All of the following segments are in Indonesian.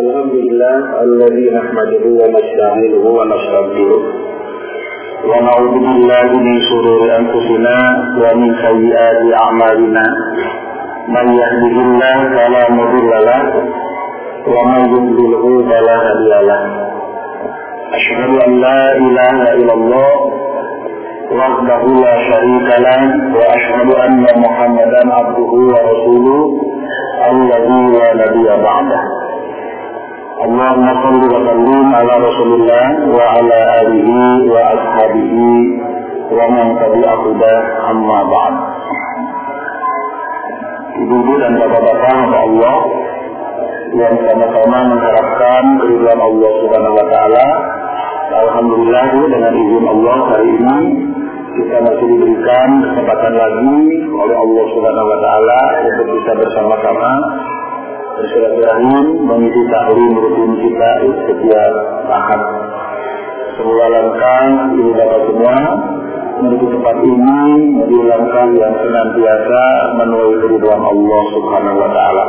الحمد لله الذي نحمده ونستعينه ونستغفره ونعوذ بالله من شرور انفسنا ومن سيئات اعمالنا من يهده الله فلا مضل له ومن يضلله فلا هادي له اشهد ان لا اله الا الله وحده لا شريك له واشهد ان محمدا عبده ورسوله الذي لا نبي بعده اللهم صل وسلم على رسول الله وعلى اله واصحابه ومن تبع هداه اما بعد Ibu-ibu dan bapak-bapak Allah yang sama-sama mengharapkan keridhaan Allah Subhanahu wa taala. Alhamdulillah dengan izin Allah hari ini kita masih diberikan kesempatan lagi oleh Allah Subhanahu wa taala untuk bisa bersama-sama bersilaturahim mengisi tahlim rutin kita setiap ahad. Semua langkah ibu bapak semua menuju tempat ini menjadi langkah yang senantiasa menuai keridhaan Allah Subhanahu wa taala.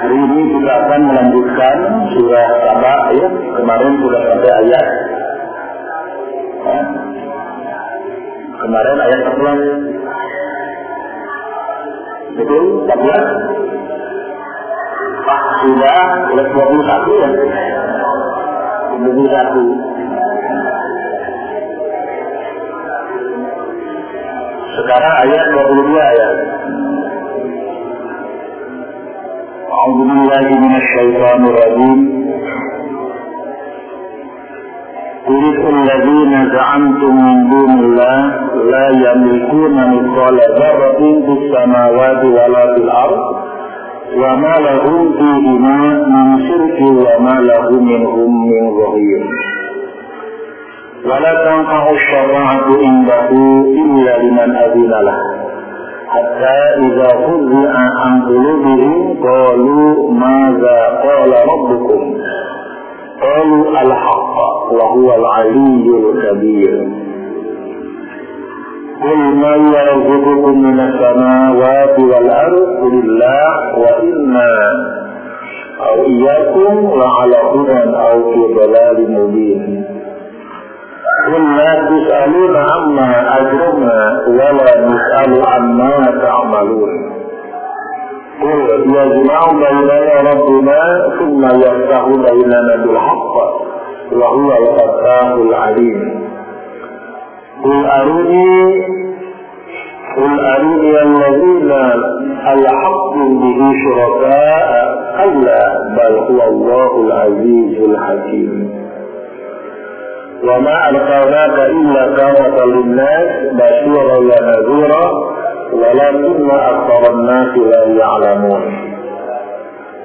Hari ini kita akan melanjutkan surah Saba ya. Kemarin sudah sampai ayat ya. Kemarin ayat 14 Betul? 14 Pak sudah oleh 21 ya 21 Sekarang ayat 22 ya أعوذ بالله من الشيطان الرجيم قل الذين زعمتم من دون الله لا يملكون مثقال ذرة في السماوات ولا في الأرض وما لهم فيهما من شرك وما له منهم من ظهير ولا تنفع الشفاعة عنده إلا لمن أذن له حتى إذا فزع عن قلوبهم قالوا ماذا قال ربكم قالوا الحق وهو العلي الكبير قل من يرزقكم من السماوات والأرض قل الله وإنا أو إياكم لعلى هدى أو في ضلال مبين. قل لا تسألون عما أجرمنا ولا نسأل عما تعملون. قل يجمع بيننا ربنا ثم يفتح بيننا بالحق. وهو الفتاح العليم. قل أروني قل أروني الذين ألحقتم به شركاء ألا بل هو الله العزيز الحكيم. وما أرسلناك إلا كافة للناس بشيرا ونذيرا ولكن أكثر الناس لا يعلمون.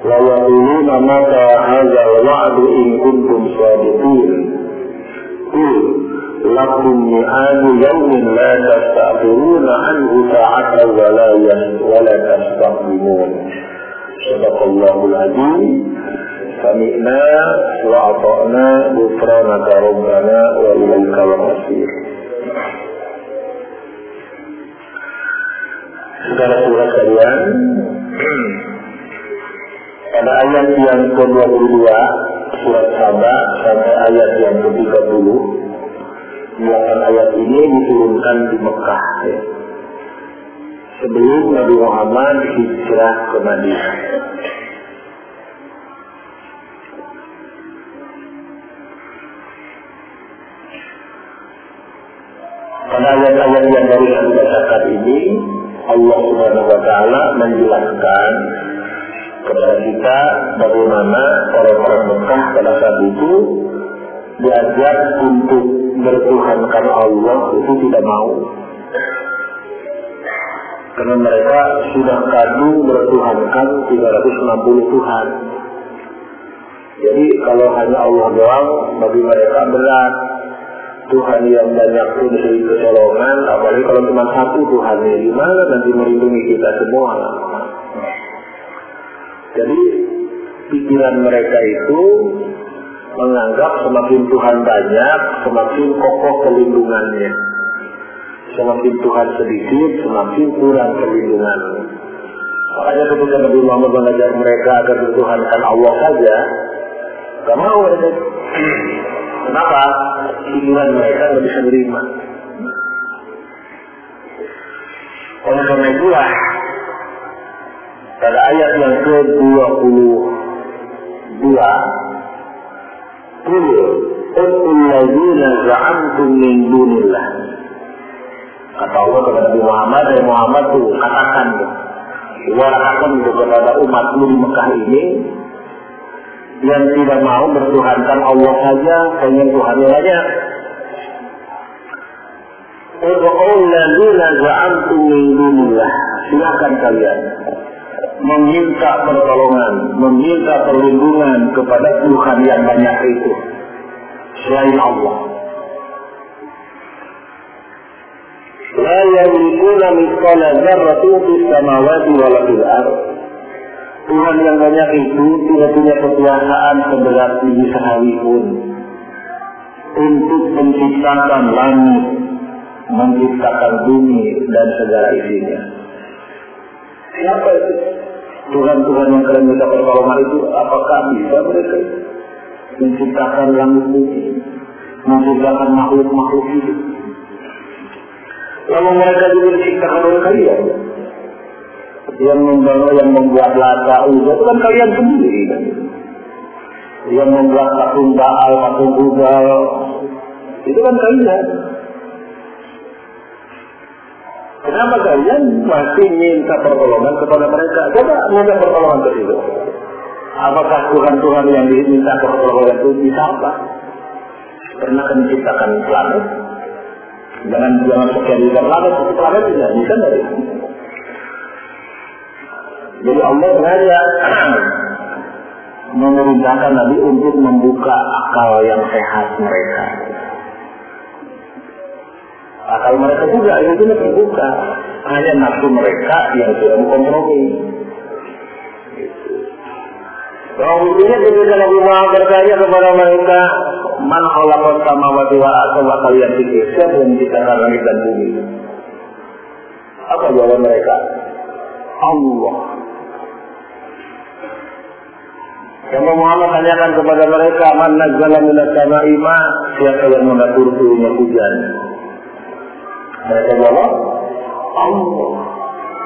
wa yaquluna mata hadza al-wa'du in kuntum shadiqin qul lakum mi'adu yawmin la tasta'khiruna anhu sa'atan wa la wa la tastaqdimun sadaqallahul azim wa ata'na Saudara-saudara sekalian, pada ayat yang ke-22 surat Saba sampai ayat yang ke-30 delapan ayat ini diturunkan di Mekah ya. sebelum Nabi Muhammad hijrah ke Madinah. Pada ayat-ayat yang yang bacakan ini, Allah Subhanahu wa taala menjelaskan kepada kita bagaimana orang-orang Mekah pada saat itu diajak untuk bertuhankan Allah itu tidak mau. Karena mereka sudah kadung bertuhankan 360 Tuhan. Jadi kalau hanya Allah doang bagi mereka berat. Tuhan yang banyak pun sering kecolongan, apalagi kalau cuma satu Tuhan gimana nanti melindungi kita semua. Jadi pikiran mereka itu menganggap semakin Tuhan banyak, semakin kokoh pelindungannya. Semakin Tuhan sedikit, semakin kurang perlindungannya. Makanya ketika Nabi Muhammad mengajak mereka agar bertuhankan Allah saja, gak mau mereka. Kenapa? Pikiran mereka nggak bisa menerima. Oleh karena itulah, pada ayat yang ke-22, Qul Qul ladzina za'amtum min dunillah. Kata Allah kepada Nabi Muhammad, dan Muhammad tuh katakan Warahkan itu kepada umat di Mekah ini yang tidak mau bertuhankan Allah saja, pengen Tuhan yang banyak. Silakan kalian meminta pertolongan, meminta perlindungan kepada Tuhan yang banyak itu selain Allah. La yamlikuna mithqala dzarratin fis samawati wala fil ardh. Tuhan yang banyak itu tidak punya kekuasaan seberat biji sehari pun untuk menciptakan langit, menciptakan bumi dan segala isinya. Siapa itu? Tuhan-Tuhan yang kalian minta pertolongan itu, apakah bisa mereka menciptakan langit bumi, menciptakan makhluk-makhluk hidup? Lalu mereka juga diciptakan oleh kalian. Yang membangun, yang membuat lata uzza itu kan kalian sendiri. Kan? Yang membuat patung baal, patung itu kan kalian. Kenapa kalian masih minta pertolongan kepada mereka? Coba minta pertolongan ke situ. Apakah Tuhan-Tuhan yang diminta pertolongan itu bisa apa? Pernah menciptakan planet? Jangan jangan sekian juta planet, satu planet tidak bisa dari. Jadi Allah sengaja memerintahkan Nabi untuk membuka akal yang sehat mereka. Akal mereka juga itu terbuka. Hanya nafsu mereka yang kompromi. Bahwa buktinya ketika Nabi Muhammad bertanya kepada mereka, Man khalaqas samawati wa kalian pikir siapa yang menciptakan langit dan bumi? Apa jawaban mereka? Allah. Yang Muhammad tanyakan kepada mereka, Man nazzala minas sama'i ma? Siapa yang mengatur turunnya hujan? Mereka jawab, Allah.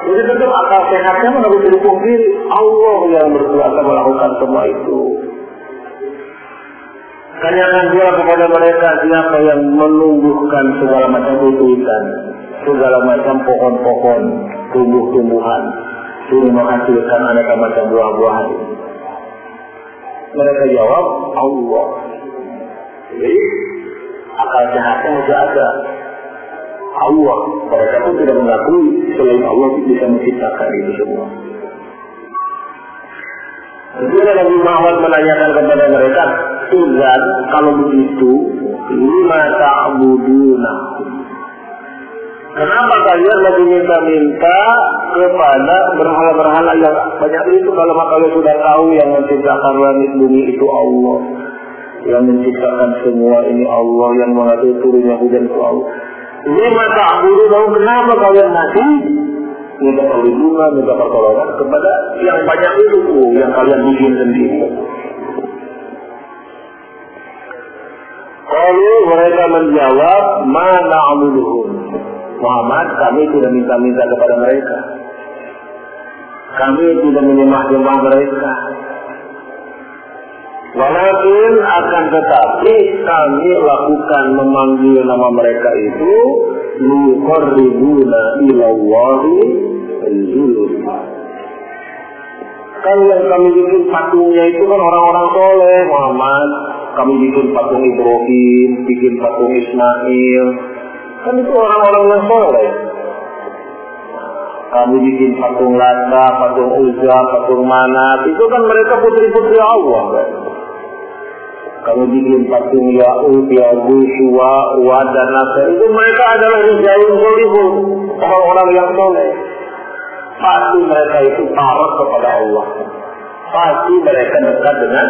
Jadi tetap akal sehatnya mana bisa dipungkiri. Allah yang berkuasa melakukan semua itu. Tanyakan dia kepada mereka siapa yang menumbuhkan segala macam tumbuhan, segala macam pohon-pohon, tumbuh-tumbuhan, sehingga menghasilkan aneka macam buah-buahan. Mereka jawab, Allah. Jadi, akal sehatnya masih ada. Allah. Mereka pun tidak mengakui selain Allah bisa menciptakan itu semua. Kemudian Nabi Muhammad menanyakan kepada mereka, Tuhan, kalau begitu, lima ta'buduna. Kenapa kalian lagi minta-minta kepada berhala-berhala yang banyak itu kalau kalian sudah tahu yang menciptakan langit bumi itu Allah. Yang menciptakan semua ini Allah, yang mengatur turunnya hujan itu Allah. Lima ta'budu lalu kenapa kalian masih minta perlindungan, minta pertolongan kepada yang banyak itu yang kalian bikin sendiri. Lalu mereka menjawab, mana amuluhum. Muhammad, kami tidak minta-minta kepada mereka. Kami tidak menyembah-nyembah mereka. Walaupun akan tetapi kami lakukan memanggil nama mereka itu Luqarribuna ilallahi zulfa. Kan yang kami bikin patungnya itu kan orang-orang soleh Muhammad. Kami bikin patung Ibrahim, bikin patung Ismail. Kan itu orang-orang yang soleh. Kami bikin patung Lata, patung Uzza, patung Manat. Itu kan mereka putri-putri Allah. Kan? Kamu bikin patung Ya'ud, Ya'ud, Suwa, Uwad, dan Nasir. Itu mereka adalah Rijayun Solihun. Orang-orang yang soleh. Pasti mereka itu taruh kepada Allah. Pasti mereka dekat dengan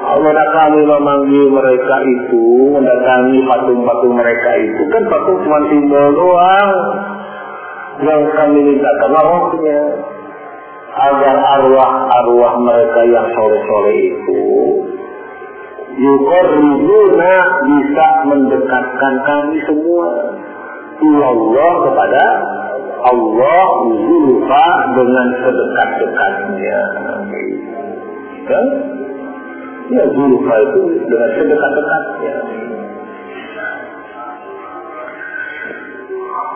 Allah dan kami memanggil mereka itu, mendatangi patung-patung mereka itu. Kan patung cuma simbol doang. Yang kami mintakan rohnya. agar arwah-arwah mereka yang soleh-soleh itu yukorribuna bisa mendekatkan kami semua. Allah kepada Allah zulfa dengan sedekat-dekatnya. Kan ya zulfa itu dengan sedekat-dekatnya.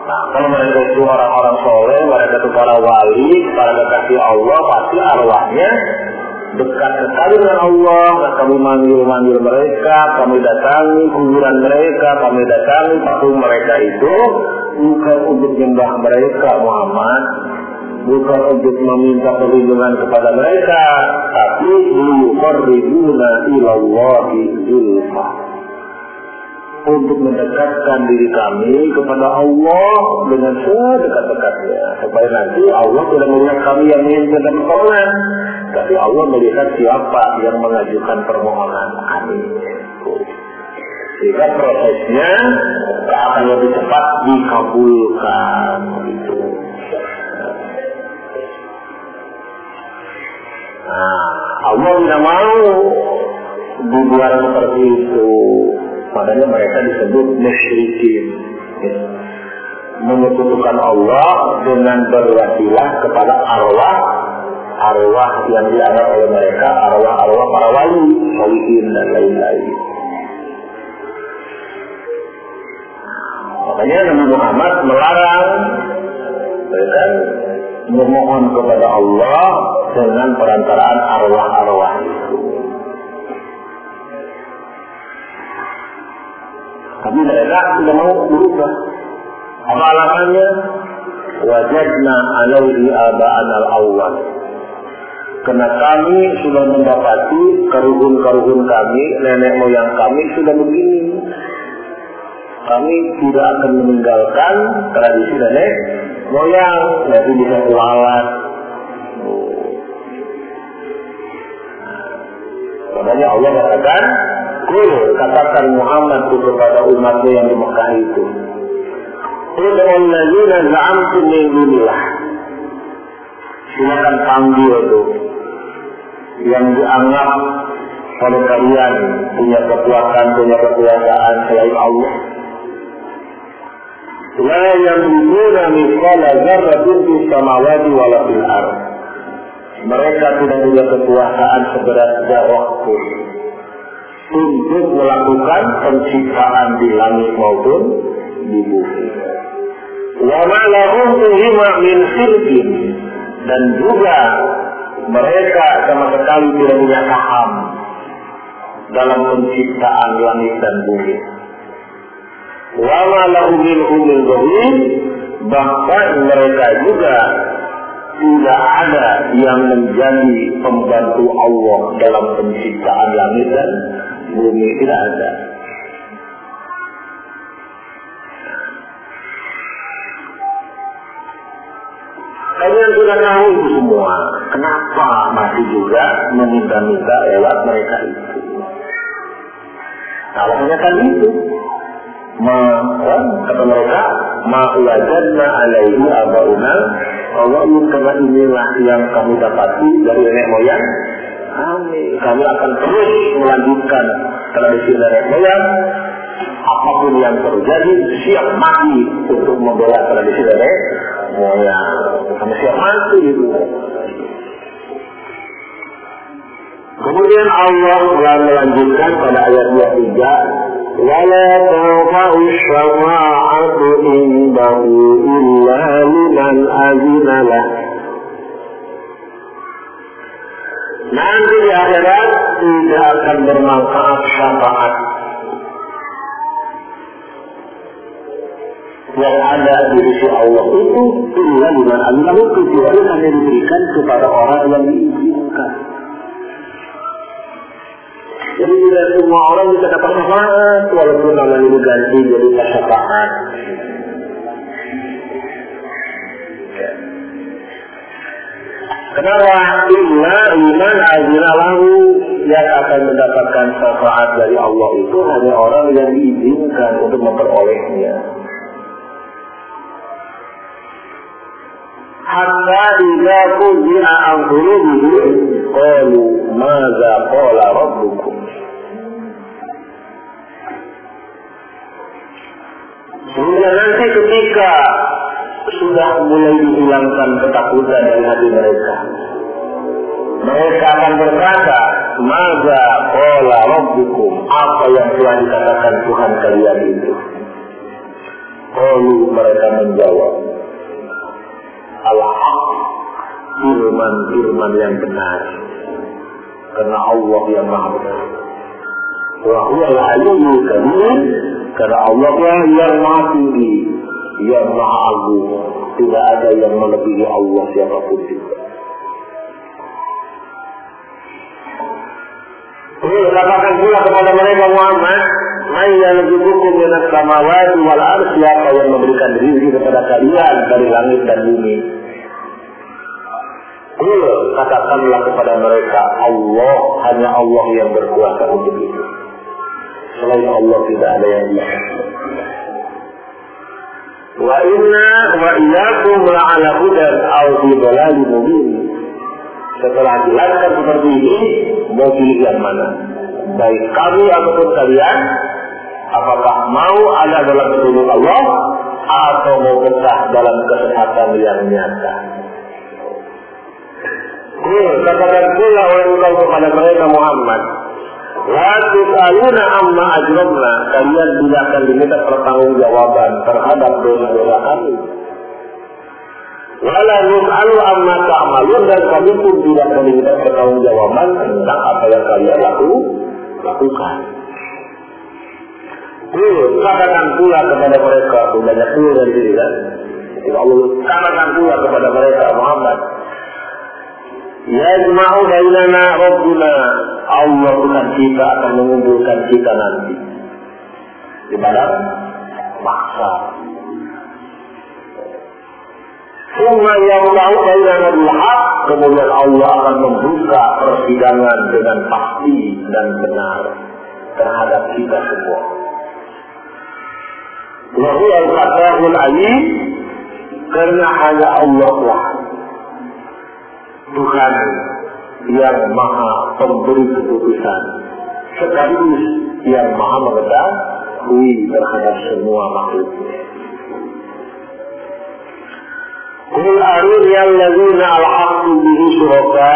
Nah, kalau mereka itu orang-orang soleh, mereka itu para wali, para kekasih Allah, pasti arwahnya dekat sekali dengan Allah. Nah, kami manggil-manggil mereka, kami datangi kuburan mereka, kami datangi patung mereka itu. Bukan untuk menyembah mereka Muhammad, bukan untuk meminta perlindungan kepada mereka, tapi yuqarribuna ilallahi zulfa. Untuk mendekatkan diri kami kepada Allah dengan sedekat-dekatnya supaya nanti Allah tidak melihat kami yang ingin permohonan tapi Allah melihat siapa yang mengajukan permohonan. Kami sehingga prosesnya akan lebih cepat dikabulkan. Itu nah Allah tidak mau dibuat seperti itu. Makanya mereka disebut musyrikin. Menyekutukan Allah dengan berwasilah kepada arwah arwah yang dianggap oleh mereka arwah-arwah para wali, waliin dan lain-lain. Makanya Nabi Muhammad melarang mereka memohon kepada Allah dengan perantaraan arwah-arwah itu. Tapi mereka tidak mau berubah. Apa alasannya? Wajadna alaihi aba'an al-awwal. Karena kami sudah mendapati keruhun-keruhun kami, nenek moyang kami sudah begini. Kami tidak akan meninggalkan tradisi nenek moyang. Nanti bisa kualat. Makanya Allah katakan, Kul katakan Muhammad kepada umatnya yang di Mekah itu. Ud'ul ladzina za'amtum min. Silakan panggil itu yang dianggap oleh kalian punya kekuatan, punya kekuasaan selain Allah. La yamlikuna mithqala dzarratin fis samawati wala fil. Mereka tidak punya kekuasaan seberat jawab pun untuk melakukan penciptaan di langit maupun di bumi. Wa ma lahum min dan juga mereka sama sekali tidak punya saham dalam penciptaan langit dan bumi. Wa ma lahum min bahkan mereka juga tidak ada yang menjadi pembantu Allah dalam penciptaan langit dan bumi tidak ada. Kalian sudah tahu itu semua. Kenapa masih juga meminta-minta lewat mereka itu? Alasannya kan itu. Ma, kan, kata mereka, ma wajadna alaihi abauna Allah karena inilah yang kami dapati dari nenek moyang kami. Kami akan terus melanjutkan tradisi nenek moyang. Apa pun yang terjadi, siap mati untuk membela tradisi nenek moyang. Kami siap mati itu. Kemudian Allah telah melanjutkan pada ayat 23 ولا تنفع الشفاعة عنده إلا لمن أذن له Nanti di akhirat tidak akan bermanfaat syafaat Yang ada di sisi Allah itu illa liman Allah kecuali hanya diberikan kepada orang yang diizinkan. Jadi tidak semua orang bisa dapat syafaat walaupun nama ini ganti jadi syafaat. Kenapa? Illa iman azina lahu yang akan mendapatkan syafaat dari Allah itu hanya orang yang diizinkan untuk memperolehnya. Hatta idza qudi'a an qulubihim qalu madza qala rabbukum Sehingga nanti ketika sudah mulai dihilangkan ketakutan dari hati mereka, mereka akan berkata, Maga kola rabbukum, apa yang telah dikatakan Tuhan kalian itu? Lalu mereka menjawab, Allah firman-firman yang benar. Karena Allah yang maha benar. Wahyu al-aliyu kabir, karena Allah yang maha tinggi, yang maha agung. Tidak ada yang melebihi Allah siapa pun juga. Ini katakan pula kepada mereka Muhammad, hukum dengan samawati wal ars siapa yang memberikan rizki kepada kalian dari langit dan bumi. Kul katakanlah kepada mereka Allah hanya Allah yang berkuasa untuk itu. Selain Allah tidak ada yang bisa. Wa inna wa iyyakum la'ala hudan aw fi dhalalin mubin. Setelah jelaskan seperti ini, mau pilih yang mana? Baik kami ataupun kalian, apakah mau ada dalam petunjuk Allah atau mau pecah dalam kesesatan yang nyata? Ini katakan pula oleh engkau kepada mereka Muhammad. La tus'aluna amma ajrabna. Kalian tidak akan diminta pertanggungjawaban terhadap dosa-dosa kami. Wala nus'alu amma ta'malun dan kami pun tidak meminta pertanggungjawaban tentang apa yang kalian laku, lakukan. Kul, katakan pula kepada mereka, banyak pula dari diri kan? Allah katakan pula kepada mereka Muhammad, Yajma'u bainana Rabbuna. Allah Tuhan kita akan mengumpulkan kita nanti. Di mana? Maksa. Semua yang tahu bainana. Kemudian Allah akan membuka persidangan dengan pasti dan benar terhadap kita semua. Wahyu al-Fatahul Alim karena hanya Allah lah Tuhan yang maha pemberi keputusan. Sekaligus yang maha mengetahui terhadap semua makhluknya. Kul aruni alladzina alhaqtu bihi syuraka.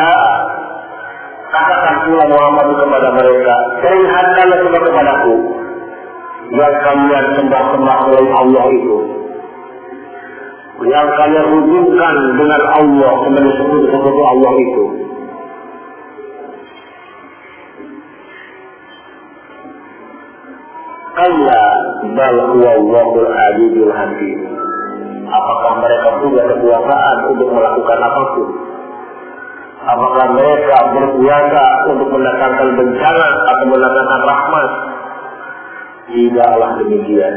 Katakan pula Muhammad kepada mereka Perlihatkanlah coba kepadaku. Yang kalian sembah-sembah oleh Allah itu yang kalian hubungkan dengan Allah kemudian disebut seperti Allah itu. Kalla bal Allahul Adidul Hakim. Apakah mereka punya kekuasaan untuk melakukan apa pun? Apakah mereka berkuasa untuk mendatangkan bencana atau mendatangkan rahmat? Tidaklah demikian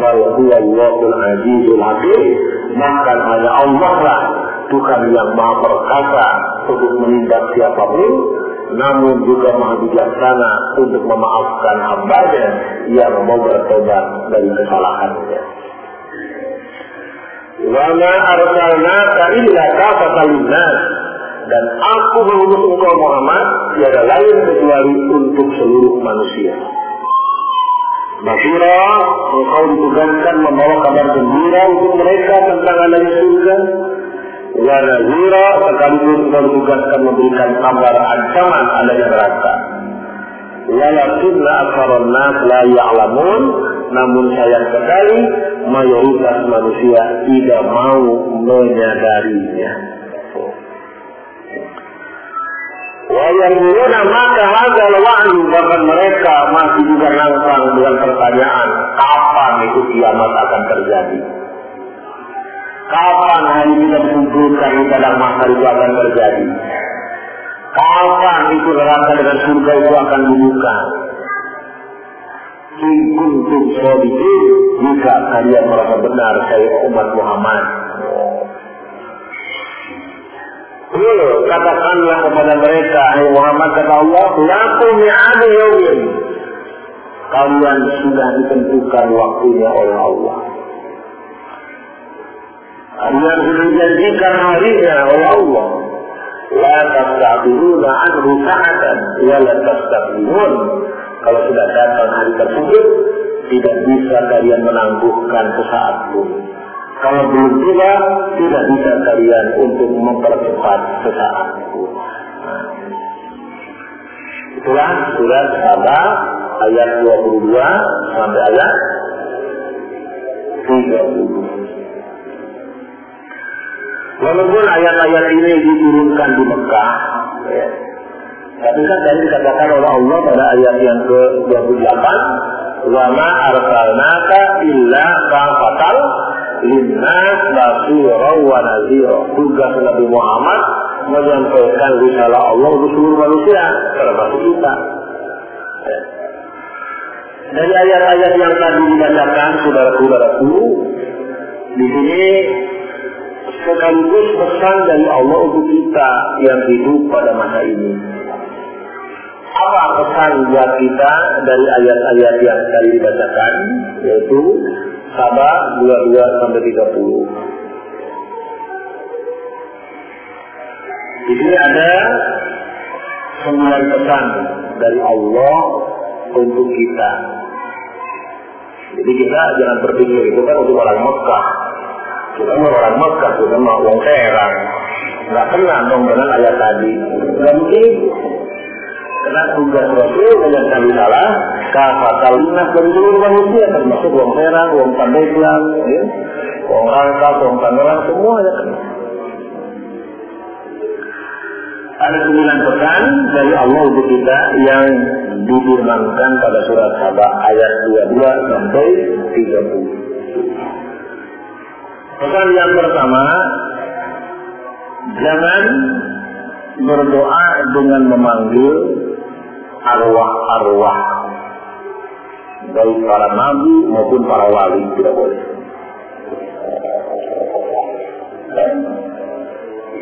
bal huwa Allahul Azizul Hakim bahkan hanya Allah lah Tuhan yang maha perkasa untuk menindak siapa pun namun juga maha bijaksana untuk memaafkan hambanya yang mau bertobat dari kesalahannya. Wama arsalnaka illa kafatan linnas dan aku mengutus engkau Muhammad tiada lain kecuali untuk seluruh manusia. Basira, engkau ditugaskan membawa kabar gembira untuk mereka tentang adanya surga. Wa nazira, sekaligus engkau ditugaskan memberikan kabar ancaman adanya neraka. Walakinna aksaron nas la ya'lamun, namun sayang sekali mayoritas manusia tidak mau menyadarinya. Wayanguruna maka hadal wa'du bahkan mereka masih juga langsung dengan pertanyaan kapan itu kiamat akan terjadi. Kapan hari kita dikumpulkan di dalam masa itu akan terjadi. Kapan itu neraka dengan surga itu akan dibuka. Kuntum sodikin jika kalian merasa benar saya umat Muhammad Kul katakanlah kepada mereka, Hai Muhammad kata Allah, Laku mi'adu yawmin. Kalian sudah ditentukan waktunya oleh Allah. yang sudah dijanjikan harinya oleh Allah. La tasta'biruna anhu sa'atan wa la tasta'birun. Kalau sudah datang hari tersebut, tidak bisa kalian menangguhkan sesaat pun. Kalau belum tiba, tidak bisa kalian untuk mempercepat sesaat pun. Nah. Itulah surat Saba ayat 22 sampai ayat 30. Walaupun ayat-ayat ini diturunkan di Mekah, ya, tapi kan tadi dikatakan oleh Allah pada ayat yang ke-28, "Wa arsalnaka illa kafatal linnas basira wa nazira." Tugas Nabi Muhammad menyampaikan risalah Allah untuk seluruh manusia, termasuk kita. Dari ayat-ayat yang tadi dibacakan, saudara-saudaraku, di sini sekaligus pesan dari Allah untuk kita yang hidup pada masa ini. Apa pesan buat kita dari ayat-ayat yang tadi dibacakan, yaitu Sabah 22 sampai 30. Di sini ada sembilan pesan dari Allah untuk kita. Jadi kita jangan berpikir itu kan untuk orang Mekah. Kita mau orang Mekah, kita mau orang Serang. Nggak kenal dong dengan ayat tadi. Nggak mungkin. Karena tugas Rasul menyatakan salah, kafatal linas dari seluruh manusia, termasuk orang Serang, orang Pandeglang, ya. orang Rangkas, orang Tangerang, semua ya. Ada sembilan pesan dari Allah untuk kita yang difirmankan pada surat Sabah ayat 22 sampai 30. Pesan yang pertama, jangan berdoa dengan memanggil arwah-arwah baik para nabi maupun para wali tidak boleh.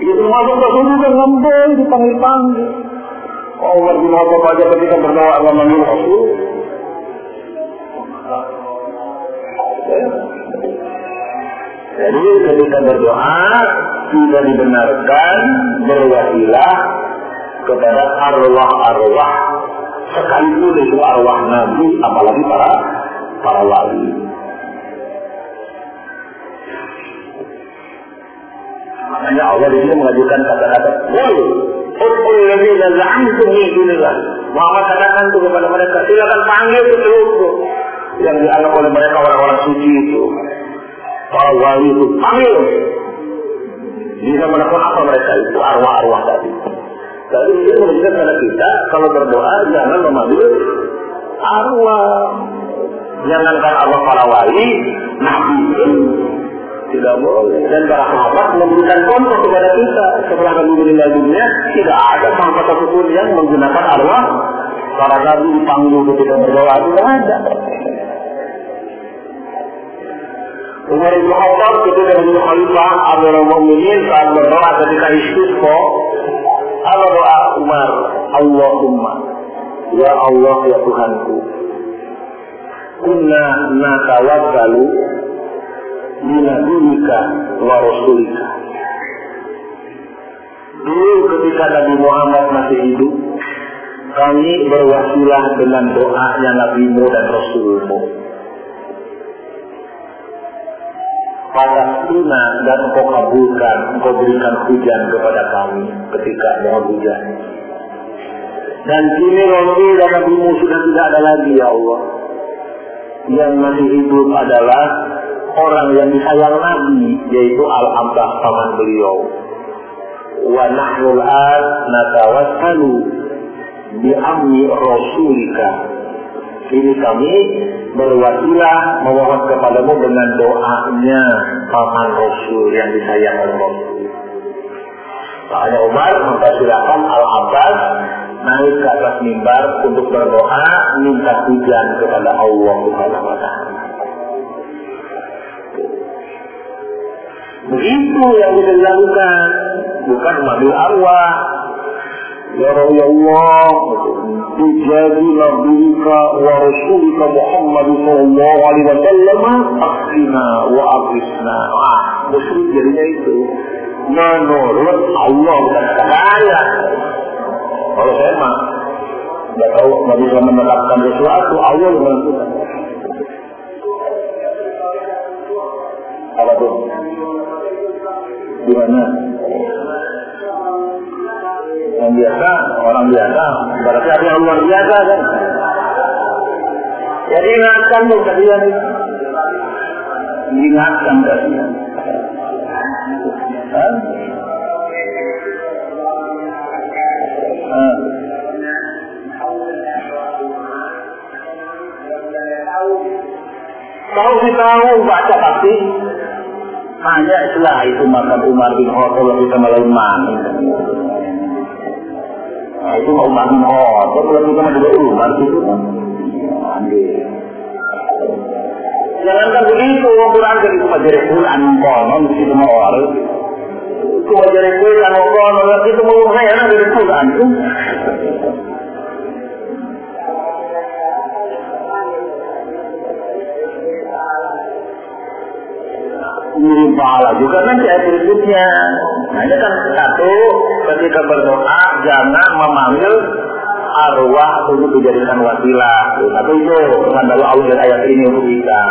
Itu masuk sini kan ngembel dipanggil-panggil. Allah bin Khattab aja ketika berdoa memanggil Rasul. Jadi ketika berdoa tidak dibenarkan berwasilah kepada arwah-arwah sekalipun itu arwah nabi apalagi para para wali. Makanya Allah di sini mengajukan kata-kata, "Wal, Ukul ladzina za'amtum min dunillah." Muhammad katakan itu kepada mereka, silakan panggil seluruh yang dianggap oleh mereka orang-orang suci itu para wali itu panggil. Bisa melakukan apa mereka itu arwah-arwah tadi. Jadi ini menunjukkan kepada kita kalau berdoa jangan memanggil arwah. Jangankan arwah para wali, nabi pun tidak boleh. Dan para sahabat memberikan contoh kepada kita setelah kami meninggal dunia tidak ada sahabat satupun yang menggunakan arwah para nabi dipanggil ketika berdoa tidak ada. Umar bin Khattab ketika menjadi khalifah Amirul Mukminin saat berdoa ketika istisqa apa doa Umar? Allahumma. Ya Allah ya Tuhanku. Kunna natawakkalu binabiyika wa rasulika. Dulu ketika Nabi Muhammad masih hidup kami berwasilah dengan doanya Nabi-Mu dan Rasulmu Palastina dan engkau kabulkan, engkau berikan hujan kepada kami ketika mau hujan. Dan kini Rasul dan Nabimu sudah tidak ada lagi ya Allah. Yang masih hidup adalah orang yang disayang Nabi, yaitu Al-Abbas paman beliau. Wa nahnul al natawassalu bi amni rasulika ini kami berwasilah memohon kepadamu dengan doanya paman Rasul yang disayang oleh Rasul. Makanya Umar mempersilahkan Al-Abbas naik ke atas mimbar untuk berdoa minta hujan kepada Allah Subhanahu wa. Begitu yang bisa dilakukan, bukan mengambil arwah, Ya Allah, tujadi nabiyika wa rasulika Muhammad sallallahu alaihi wa sallam akhina wa abisna. Ah, musyrik jadinya itu. Menurut Allah kata saya. Kalau saya mah nggak tahu nggak bisa menetapkan sesuatu Allah yang menentukan. Apa tuh? Gimana yang biasa orang biasa. Berarti ada yang luar biasa kan? Jadi ingatkan tuh kalian ingatkan kalian Hah? Kalau kita tahu baca pasti. Hanya setelah itu maka Umar bin Khattab kita malah mana. Nah, itu mau Umar bin Khattab kalau kita mau juga Umar itu kan. Jangankan begitu, Quran jadi majari Quran konon di situ mau orang. Itu majari Quran konon itu mau saya dari Quran itu. Mirip pahala juga nanti ayat berikutnya. Nah ini kan satu, ketika berdoa jangan memanggil arwah untuk dijadikan wasilah. Satu itu dengan Allah ayat ini untuk kita.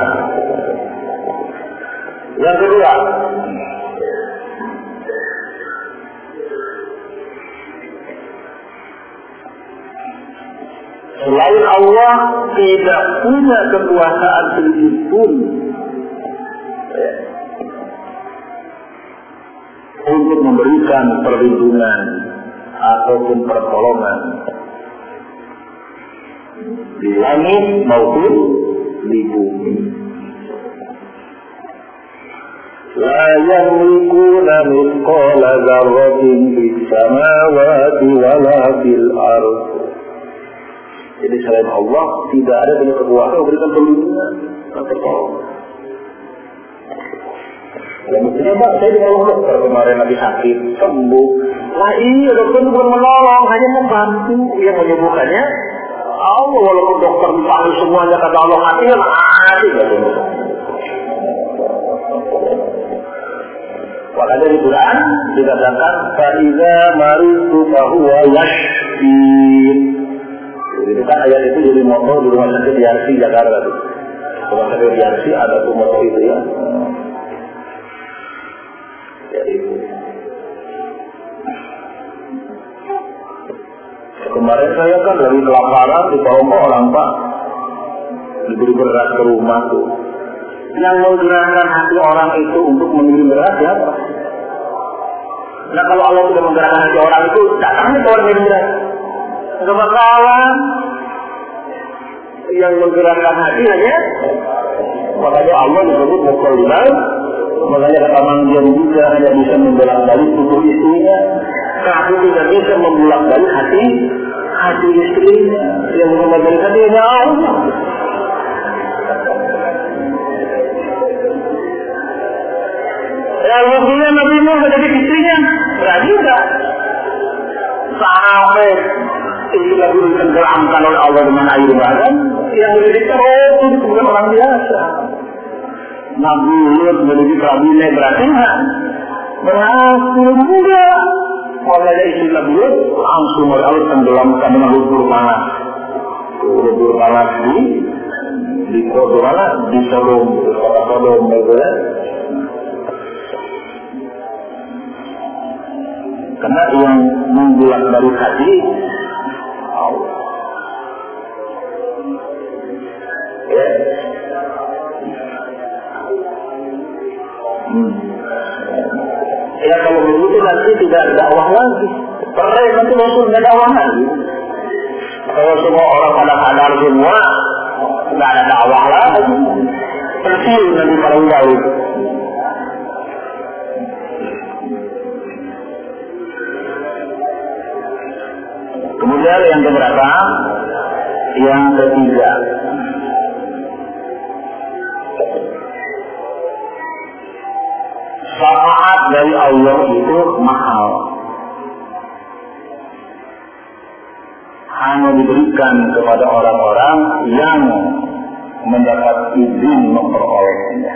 Yang kedua, Selain Allah tidak punya kekuasaan sedikit pun untuk memberikan perlindungan ataupun pertolongan di langit maupun di bumi. لا يملكون مثقال ذرة في السماوات ولا في الأرض Jadi selain Allah tidak ada punya kekuasaan memberikan perlindungan atau pertolongan. Ya mestinya Mbak, saya dengan dokter kemarin lagi sakit, sembuh. Nah iya, dokter itu bukan menolong, hanya membantu. Yang menyembuhkannya Allah, walaupun dokter dipanggil semuanya kata Allah mati, kan mati. Makanya di Quran dikatakan, Faiza maritu fahuwa yashfin. Itu kan ayat itu jadi motor di rumah sakit RC Jakarta. Rumah sakit RC ada tuh motor itu ya. Kemarin saya kan lagi kelaparan di Palombo orang Pak diberi beras ke rumah tuh. Yang menggerakkan hati orang itu untuk mengirim beras siapa? Nah kalau Allah sudah menggerakkan hati orang itu, datangnya ke orang beras. Enggak bakalan. Yang menggerakkan hati hanya makanya Allah disebut mukallal makanya kata Manggian juga hanya bisa membolak balik tubuh istrinya kamu tidak bisa membolak balik hati hati istrinya yang balik hati hanya Allah Ya buktinya Nabi Nuh jadi istrinya Enggak Sampai Istilah guru ditenggelamkan oleh Allah dengan air badan Yang menjadi itu bukan orang biasa Nabi Lut menjadi kabinet berarti enggak? Berhasil enggak? Oleh isi Nabi Lut langsung oleh Allah tenggelamkan dengan lumpur panas. Lumpur panas di di kota mana? Di Sodom, di kota Sodom itu ya. Karena yang membuat dari hati Allah. Ya, Hmm. Ya kalau begitu nanti tidak dakwah lagi. Karena nanti Rasul tidak dakwah lagi. Kalau semua orang pada sadar semua, tidak ada dakwah lagi. Pensiun nanti paling jauh. Kemudian yang keberapa? Yang ketiga. Syafaat dari Allah itu mahal. Hanya diberikan kepada orang-orang yang mendapat izin memperolehnya.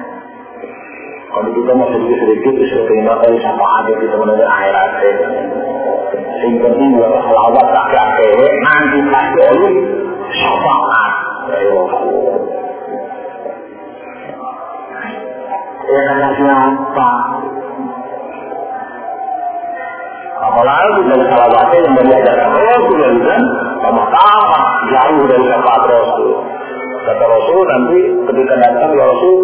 Kalau kita mau sedikit-sedikit bisa terima kali aja di teman-teman akhirat. Yang penting juga selawat kakek-kakek nanti pasti oleh syafaat dari Rasul. Ya kata siapa? Apalagi dari salawatnya yang diajarkan Rasul kan sama-sama jauh dari syafaat Rasul. Kata Rasul nanti ketika datang ya Rasul,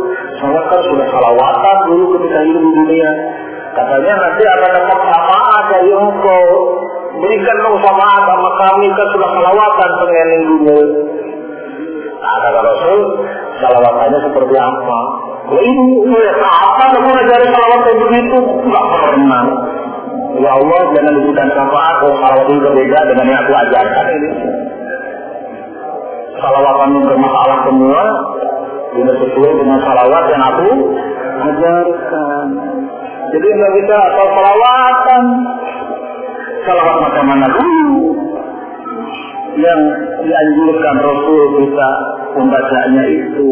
saya kan sudah salawatan dulu ketika hidup di dunia. Katanya nanti akan dapat syafaat dari engkau. Berikan dong syafaat sama kami kan sudah salawatan pengening dunia. Nah, kata Rasul, salawatannya seperti apa? Ini, ya, apa kamu ngajari salawat kayak begitu? Enggak pernah. Ya Allah, jangan diberikan syafaat, oh salawat itu berbeda dengan yang aku ajarkan ini salawatan ke masalah semua tidak sesuai dengan salawat yang aku ajarkan. Jadi nggak bisa asal salawatan. Salawat macam mana dulu yang dianjurkan Rasul kita membacanya itu.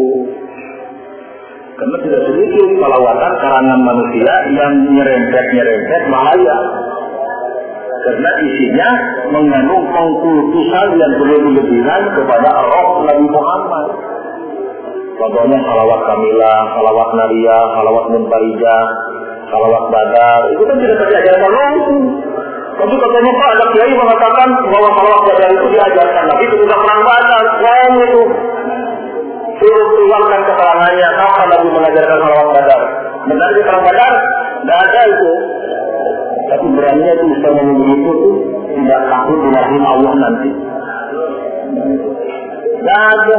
Karena tidak sedikit salawatan karangan manusia yang nyerempet-nyerempet bahaya karena isinya mengandung pengkultusan yang berlebihan kepada roh Nabi Muhammad. Contohnya salawat Kamila, salawat Naria, salawat Muntarija, salawat Badar, itu kan tidak terjadi itu. Tapi katanya Pak ada kiai mengatakan bahwa salawat Badar itu diajarkan, tapi itu tidak perang Badar, Wong itu. Suruh keluarkan keterangannya, kapan Nabi mengajarkan salawat Badar. Benar di perang Badar? Tidak ada itu. Tapi beraninya itu bisa ngomong begitu tuh tidak takut dimarahin Allah nanti. Tidak ada.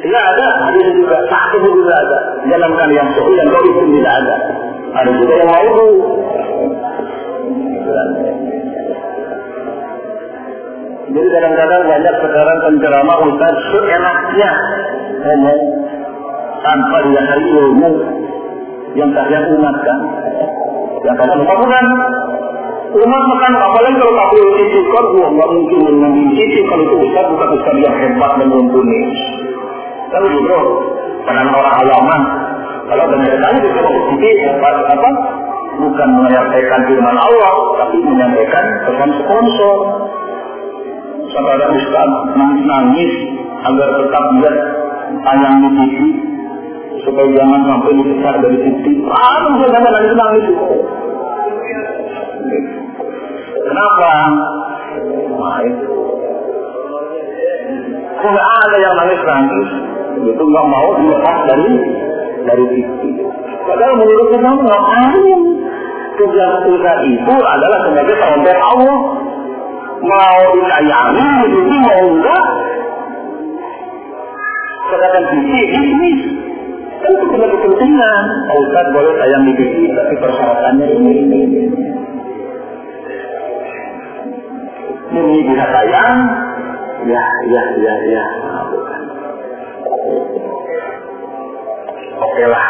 Tidak ada, ada juga satu juga ada. Dalam kali yang sahih yang kau itu tidak ada. Ada juga yang mau Jadi kadang-kadang banyak sekarang penceramah ustaz seenaknya ngomong tanpa didasari ilmu yang kalian umat kan. Yang kalian umat bukan umat makan apalagi kalau cici kan, wah nggak mungkin cici kalau itu ustaz bukan ustaz yang hebat dan mumpuni. Kan gitu, karena orang alaman kalau benar sekali itu hebat apa? Bukan menyampaikan firman Allah, tapi menyampaikan pesan sponsor. Ada ustaz nangis-nangis agar tetap dia tayang di TV supaya jangan sampai dipecat dari titik. Ah, saya jangan nangis nangis. Kenapa? Nah, itu. Ada yang nangis nangis. Itu nggak mau dilepas dari dari titik. Padahal menurut kita ngapain? Tugas tugas itu adalah sebagai taubat Allah. Mau dikayangi, itu mau enggak. Sedangkan titik ini kan itu punya kepentingan. Pak Ustaz boleh sayang di TV, tapi persyaratannya ini, ini, ini. Ini bisa sayang, ya, ya, ya, ya. Oke lah.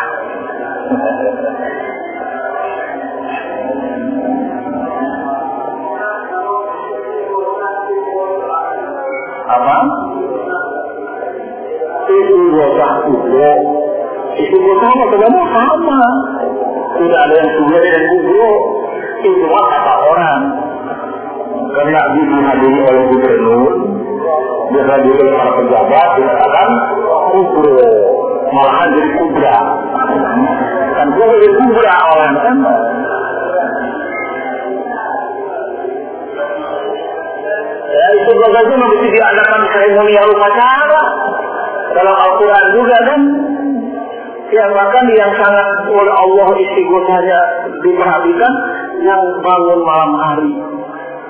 Apa? Itu gosah kubro itu sama sebenarnya sama. Tidak ada yang kubro dan kubro. Itu kata orang. Karena dihadiri oleh gubernur, dihadiri oleh para pejabat, dikatakan kubro. Malahan jadi kubra. Kan kubro kubra orang kan. Ya itu saja mesti diadakan seremonial upacara. Dalam Al-Quran juga kan? Yang bahkan yang sangat oleh Allah istighosahnya diperhatikan yang bangun malam hari.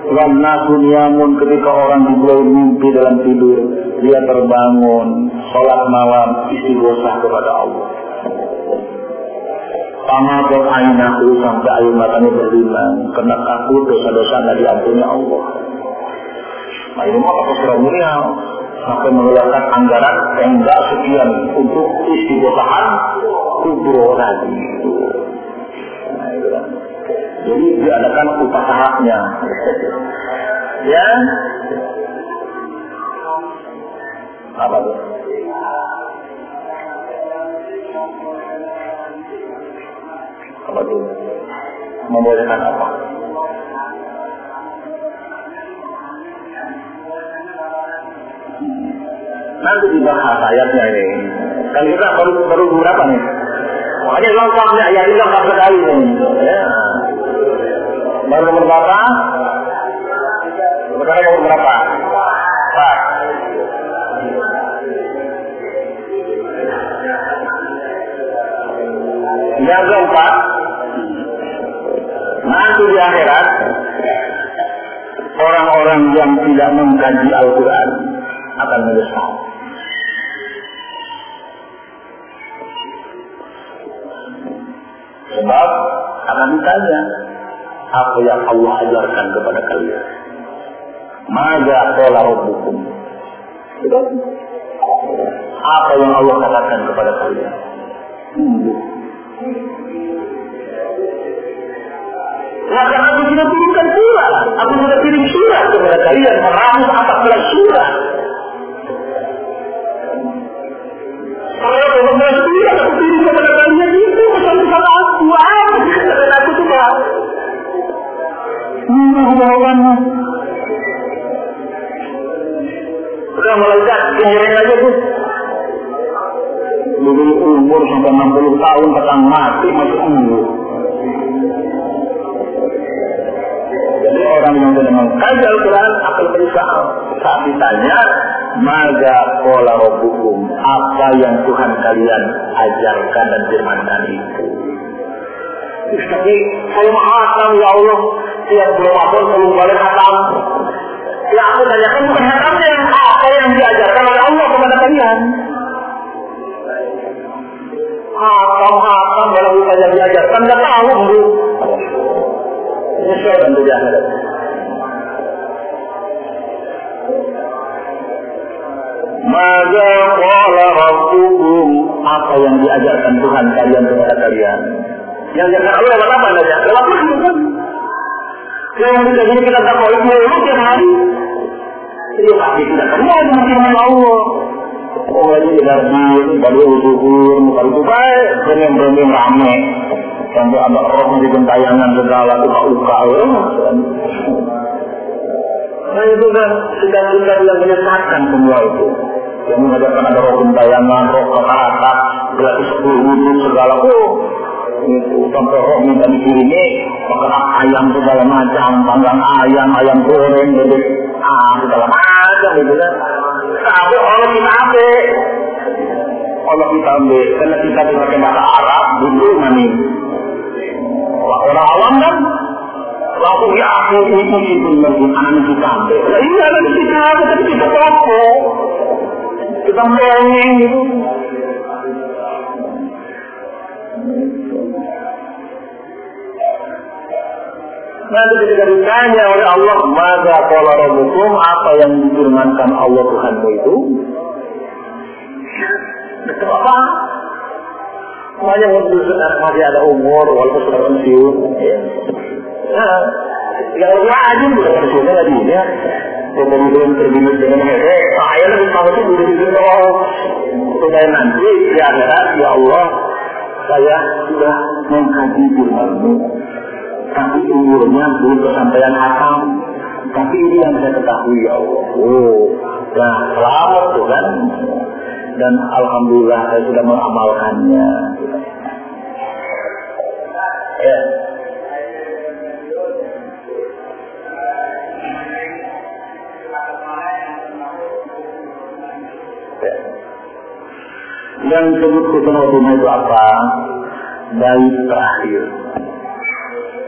Dan nasun yamun ketika orang dibuat mimpi dalam tidur dia terbangun sholat malam istighosah kepada Allah. Tamadot ainahu sampai air matanya berlinang kena takut dosa-dosa dari diampuni Allah Nah ini maka kesurannya sampai mengeluarkan anggaran tenda sekian untuk istiqosahan kubro tadi. Nah, itu kan. Jadi diadakan upasahanya. Ya, apa itu? Apa itu? Membolehkan apa? Nanti dibahas ayatnya ini. Kan kita baru baru berapa nih? Makanya lengkapnya ayat ini lengkap sekali nih. Ya. Baru nomor berapa? Sekarang nomor berapa? Pak. Yang keempat, nanti di akhirat orang-orang yang tidak mengkaji Al-Quran akan menyesal. Akan ditanya apa yang Allah ajarkan kepada kalian. Maja pola hukum. Apa yang Allah katakan kepada kalian? Hmm. Nah, karena aku sudah kirimkan surat. Aku sudah kirim surat kepada kalian. Meramus apa belas surat. Kalau belas surat, aku kirim kepada kalian itu. Pesan-pesan aku. Apa Hmm, hubungannya. Udah melengkap, kira aja tuh. Dulu umur sampai 60 tahun, petang mati, masih umur. Jadi orang yang sudah mengkaji Al-Quran akan berusaha saat ditanya, Maga pola hukum apa yang Tuhan kalian ajarkan dan firmankan itu. Tapi saya menghatam ya Allah, tiap Ramadan belum balik hatam. Ya aku tanyakan bukan hatamnya, apa yang diajarkan oleh Allah kepada kalian. Hatam-hatam dalam kita yang diajarkan, nggak tahu dulu. Nyesel tentu di akhirat. Maka qala rabbukum apa yang diajarkan Tuhan kalian kepada kalian. Yang diajarkan Allah lewat apa saja? Lewat wahyu kan? Yang kita jadi kita tak mau itu tiap hari. Jadi pasti tidak kenal dengan firman Allah. Oh lagi kita baru zuhur, bukan itu baik, benar-benar rame sampai ada roh di gentayangan segala uka-uka ya. Nah itu kan sudah-sudah yang menyesatkan semua itu. Yang mengajarkan ada roh gentayangan, roh kata-kata, gratis sepuluh wudhu segala. Oh, sampai roh minta dikirimi makan ayam segala macam, panggang ayam, ayam goreng, bebek, ah segala macam gitu kan. Tapi Allah kita ambil, Allah kita ambil, karena kita pakai bahasa Arab, dulu mani orang awam kan? Langsung ya aku itu itu lagi anak kita ambil. Iya lagi kita ambil tapi kita toko kita ngomongin gitu Nanti ketika ditanya oleh Allah, maka pola rabbukum apa yang difirmankan Allah Tuhanmu itu? Apa? semuanya waktu masih ada umur walaupun sudah pensiun ya. Nah, yang rajin bukan pensiunnya lagi ya. Kemudian terbinus dengan hehe, saya lebih tahu itu udah bikin oh, supaya nanti di akhirat ya Allah saya sudah mengkaji firmanmu tapi umurnya belum kesampaian hatam tapi ini yang saya ketahui ya Allah oh nah selamat tuh kan dan alhamdulillah saya sudah mengamalkannya. Ya. ya. Yang disebut khutbah itu apa? Baik terakhir.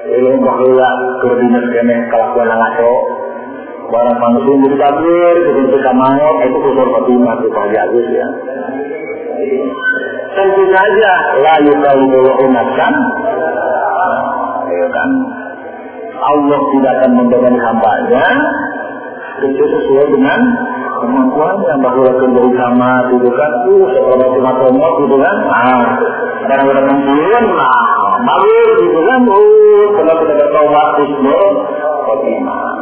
Ilmu bahula kerdinas kene kelakuan ngaco barang manusia jadi kafir, seperti kamango, itu kusur Fatimah itu Pak Agus ya. Tentu saja, la yukallahu nafsan, ya kan. Allah tidak akan membebani hambanya, itu sesuai dengan kemampuannya bahwa dari sama gitu kan, uh, sekolah cuma tomok gitu kan, ah, sekarang udah pensiun, nah, bagus gitu kan, uh, kalau kita bertobat, itu Fatimah.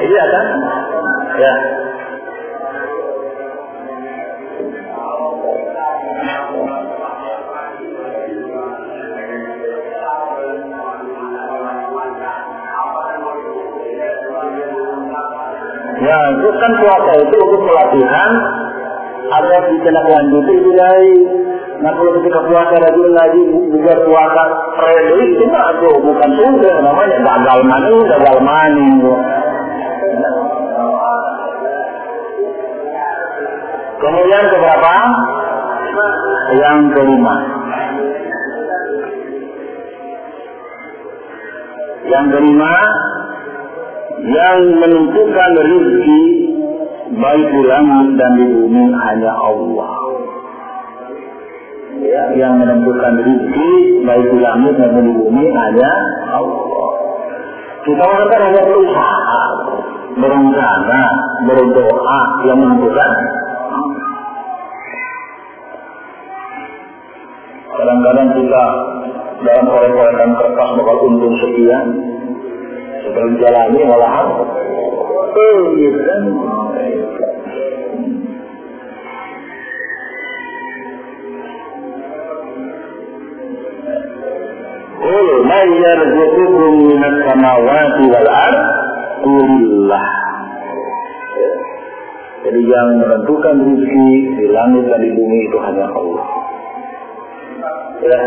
Iya kan? Ya. Ya, itu kan puasa itu untuk pelatihan agar lebih baik. Nah kalau ketika puasa lagi lagi juga puasa ready itu mah itu bukan sudah namanya gagal mani, gagal mani. Kemudian keberapa? Yang kelima. Yang kelima, yang menentukan rezeki baik di langit dan di bumi hanya Allah. Ya, yang menentukan rezeki baik di langit dan di bumi hanya Allah. Kita kan hanya berusaha, berencana, berdoa yang menentukan. Kadang-kadang kita dalam korek-korekan kertas bakal untung sekian, setelah dijalani malahan, oh gitu kan. Qul man yarzuqukum minas samawati wal ard Qulillah Jadi yang menentukan rezeki di langit dan di bumi itu hanya Allah. Ya.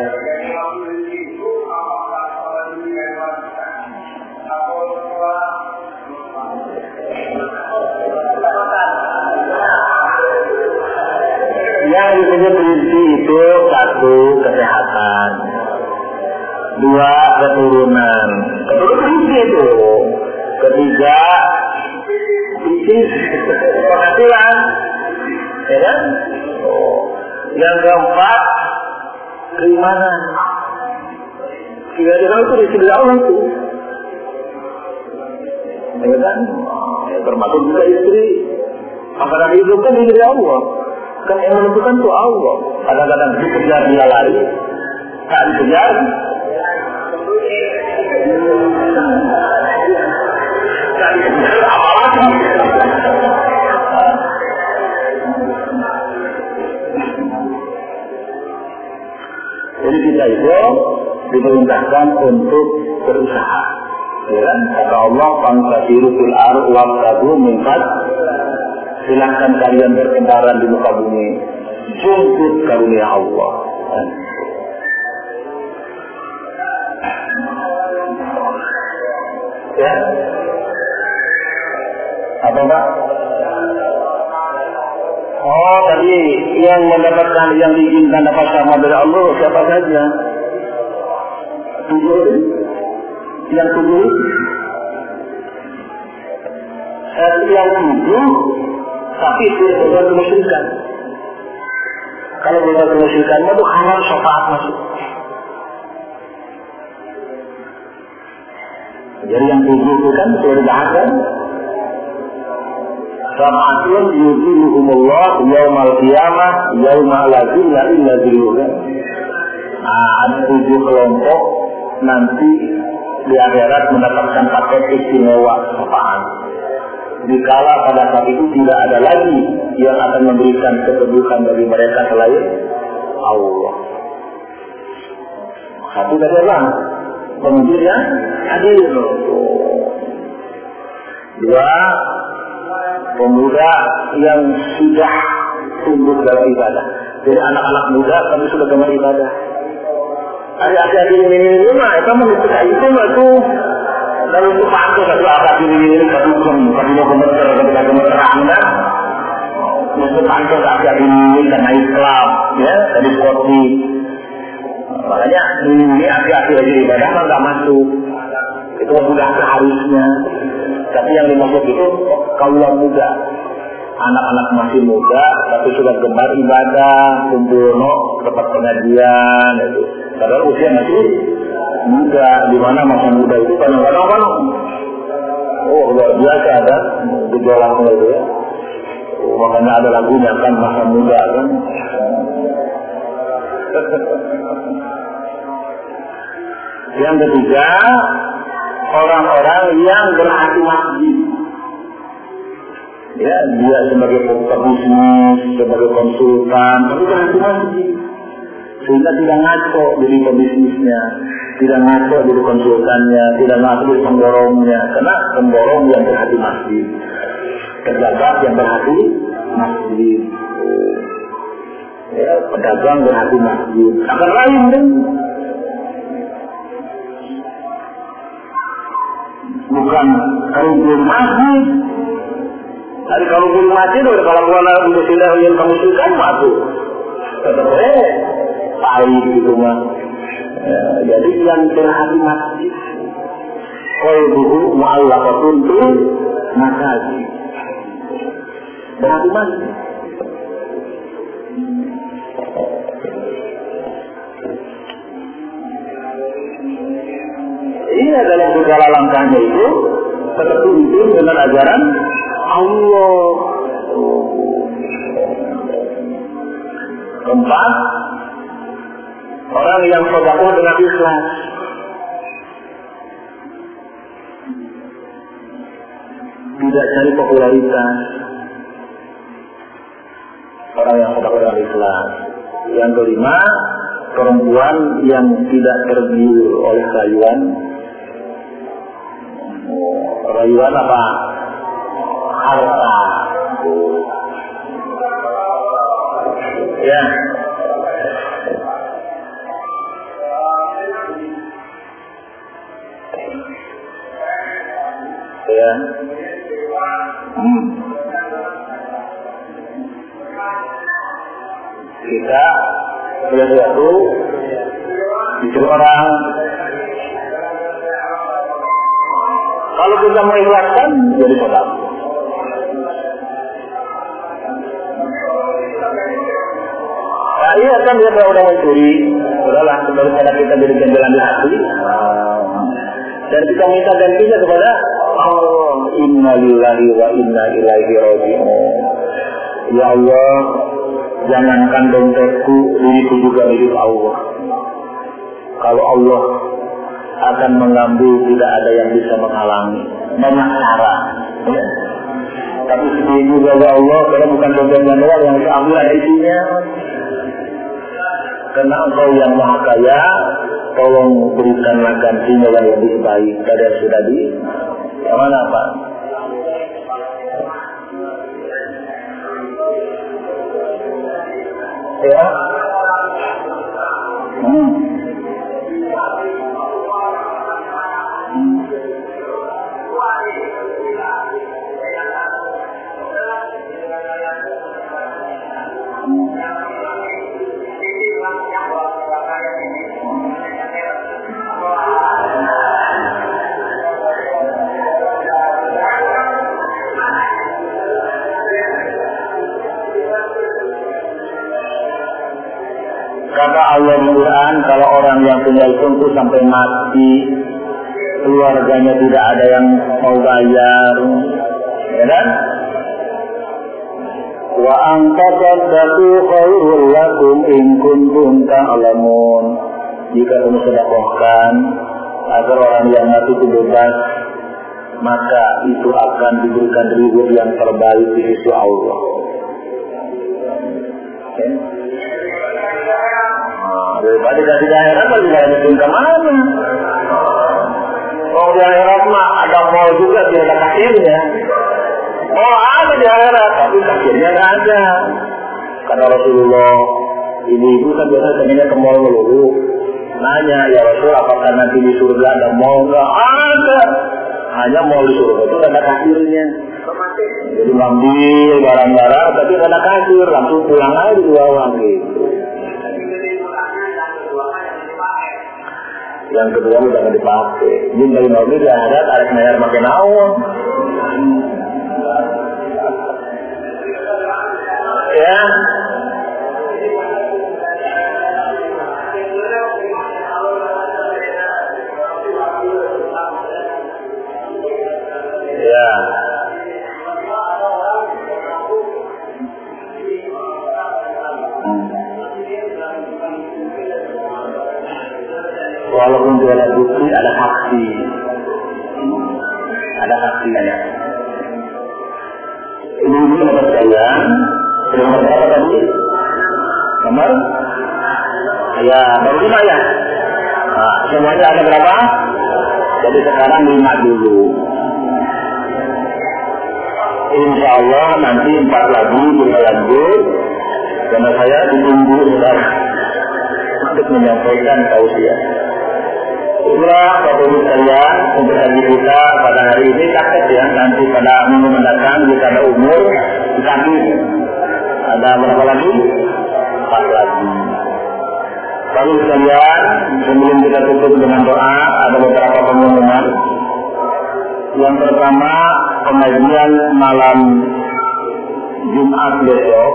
Satu kesehatan, dua keturunan, keturunan rezeki itu, ketiga bisnis penghasilan, ya kan? Oh. Yang keempat keimanan. Tiga tiga itu di sebelah Allah itu. Ya kan? Ya, termasuk juga istri. Makanan hidup kan di Allah. Kan yang menentukan itu Allah. Kadang-kadang dikejar dia lari, tak dikejar. Jadi kita itu diperintahkan untuk berusaha. Ya? Kata Allah, "Fantasiru fil ar wabtagu min Silahkan kalian berkendaraan di muka bumi. Jemput karunia Allah. Ya. Apa Pak? Oh, tadi yang mendapatkan yang diinginkan dapat sama dari Allah siapa saja? Tujuh. Yang tujuh. Yang tujuh, tapi tidak berbuat kemusyrikan. Kalau berbuat kemusyrikan itu haram syafaat masuk. Jadi yang tujuh itu kan sudah dibahaskan Sab'atun yudhiluhumullah yaumal qiyamah yauma la zilla illa zilluhum. Nah, ada tujuh kelompok nanti di akhirat mendapatkan paket istimewa apaan. Dikala pada saat itu tidak ada lagi yang akan memberikan keteduhan bagi mereka selain Allah. Satu apa? Penguji yang hadir. Dua, pemuda yang sudah tumbuh dalam ibadah. Jadi anak-anak muda kami sudah gemar ibadah. Hari akhir ini ini ini itu itu mah. Lalu itu pantas satu akhir ini ini satu kem, satu mau komentar ketika komentar anda. Itu pantas akhir ini karena Islam, ya, tadi seperti makanya ini akhir-akhir lagi ibadah mah nggak masuk. Itu sudah seharusnya. Tapi yang dimaksud itu kaulah muda. Anak-anak masih muda, tapi sudah gemar ibadah, kumpul no, tempat pengajian, itu. Padahal usia masih muda, di mana masa muda itu kadang-kadang kan, oh luar biasa ada gejolaknya itu ya. Oh, makanya ada lagunya kan masa muda kan. Yang ketiga, orang-orang yang berhati masjid. Ya, dia sebagai pebisnis, sebagai konsultan, tapi berhati masjid. Sehingga tidak ngaco jadi pebisnisnya, tidak ngaco jadi konsultannya, tidak ngaco jadi pemborongnya, karena pemborong yang berhati masjid. pejabat yang berhati masjid. Ya, pedagang berhati masjid. Akan lain kan? Bukan rukun masjid. Kalau rukun masjid, kalau kalau sudah yang kamu suka, masuk. Tetap pahit gitu mah. Ya, jadi yang berhati masjid qalbuhu mu'allaqatun bil masajid. Berarti mana? Iya dalam segala langkahnya itu tetap tuntun dengan ajaran Allah. Keempat, orang yang sodakoh dengan ikhlas. tidak cari popularitas orang yang sedang dengan Islam. Yang kelima, perempuan yang tidak tergiur oleh rayuan. Rayuan apa? Harta. Ya. Ya. Hmm. Kita sesuatu disuruh orang kalau kita mengikhlaskan jadi sodam. Nah, iya kan dia kalau udah mencuri, udahlah daripada kita jadi ganjalan di hati. Dan kita minta gantinya kepada. Inna lillahi wa inna ilaihi raji'un. Ya Allah, jangankan dompetku, diriku juga milik Allah. Kalau Allah akan mengambil, tidak ada yang bisa menghalangi. Banyak cara. Ya. Tapi sedih juga ya Allah, karena bukan dompet manual yang diambil ada isinya. Karena engkau yang maha kaya, tolong berikanlah gantinya yang lebih baik yang sudah di yang mana Pak? Ya. Tinggal itu sampai mati, keluarganya tidak ada yang mau bayar, ya kan? Wa angkataddaqu khairul lakum in kuntum ta'lamun. Jika kamu sedekahkan agar orang yang mati itu bebas, maka itu akan diberikan reward yang terbaik di sisi Allah. Di akhirat lagi gak ada ke mana Oh di akhirat mah ada mall juga tidak ada kasirnya. Oh ada di akhirat tapi kasirnya nggak ada. Kata Rasulullah ini ibu kan biasa temennya ke mall melulu. Nanya ya Rasul apakah nanti di surga ada mall nggak? Ada. Hanya mall di surga itu ada kasirnya. Jadi ngambil barang-barang tapi ada kasir. Langsung pulang aja di bawah gitu yang kedua nggak dipakai. Ini dari mobil di akhirat ada bayar pakai naon. Ya. Walaupun tidak ada bukti, ada saksi. Ada saksinya. Ini ini nomor sekalian. Nomor berapa tadi? Nomor? Ya, baru lima ya. Nah, semuanya ada berapa? Jadi sekarang lima dulu. insya Allah nanti empat lagi kita lanjut karena saya ditunggu untuk menyampaikan tausiah. Itulah Ibu sekalian untuk kaji kita pada hari ini catat ya nanti pada minggu mendatang kita ada umur kami ada berapa lagi? Empat lagi. Baru sekalian sebelum kita tutup dengan doa ada beberapa pengumuman. Yang pertama pengajian malam Jumat besok.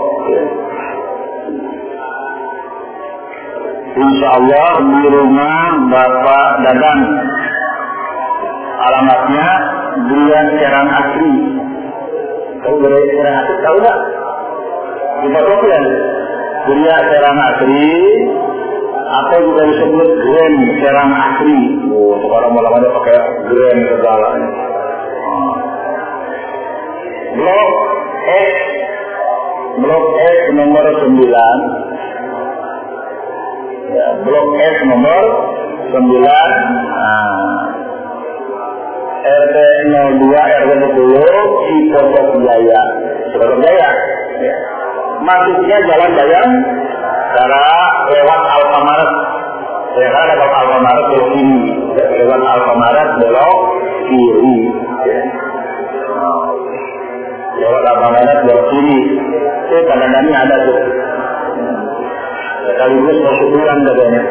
Insya Allah di rumah Bapak Dadan. Alamatnya Durian Serang Asri. Tahu Durian Serang Asri? Tahu nggak? Di Bapak Durian Serang Asri atau juga disebut Grand Serang Asri. Oh, sekarang malam ada pakai Grand segala. Blok X Blok X nomor 9 ya, Blok X nomor 9 nah, RT 02 RT 10 Cipocok Jaya. Cipocok Jaya. Ya. Masuknya Jalan Bayang cara lewat Alfamaret ya kan ada Alfamaret belok kiri lewat Alfamaret belok kiri. Ya. Lewat Alfamaret belok kiri itu kadang-kadang ada tuh sekaligus persyukuran katanya.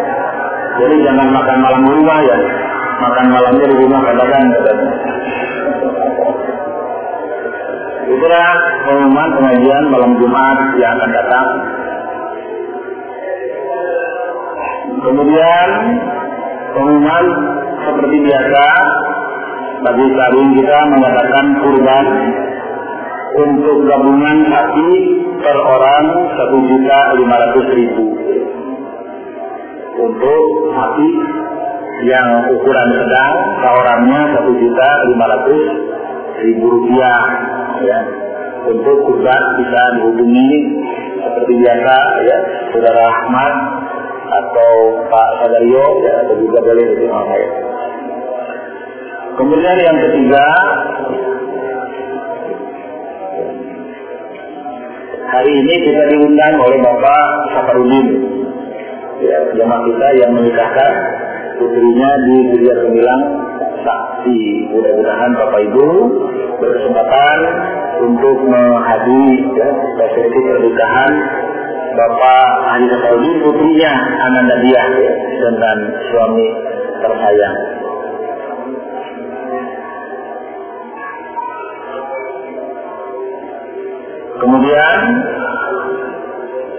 Jadi jangan makan malam di rumah ya. Makan malamnya di rumah kadang-kadang katanya itulah pengumuman pengajian malam Jumat yang akan datang. Kemudian pengumuman seperti biasa bagi kalian kita mengatakan kurban untuk gabungan sapi per orang satu juta lima ratus ribu untuk sapi yang ukuran sedang seorangnya satu juta lima ratus ribu rupiah ya untuk kurban bisa dihubungi seperti biasa ya saudara Ahmad atau Pak Sadario ya atau juga boleh di ya. Kemudian yang ketiga hari ini kita diundang oleh Bapak Safarudin ya, jemaah kita yang menikahkan putrinya di Gereja Gemilang Sakti. Mudah-mudahan Bapak Ibu berkesempatan untuk menghadiri ya, resepsi pernikahan Bapak Haji Safarudin putrinya Ananda Diah ya, dengan suami tersayang. Kemudian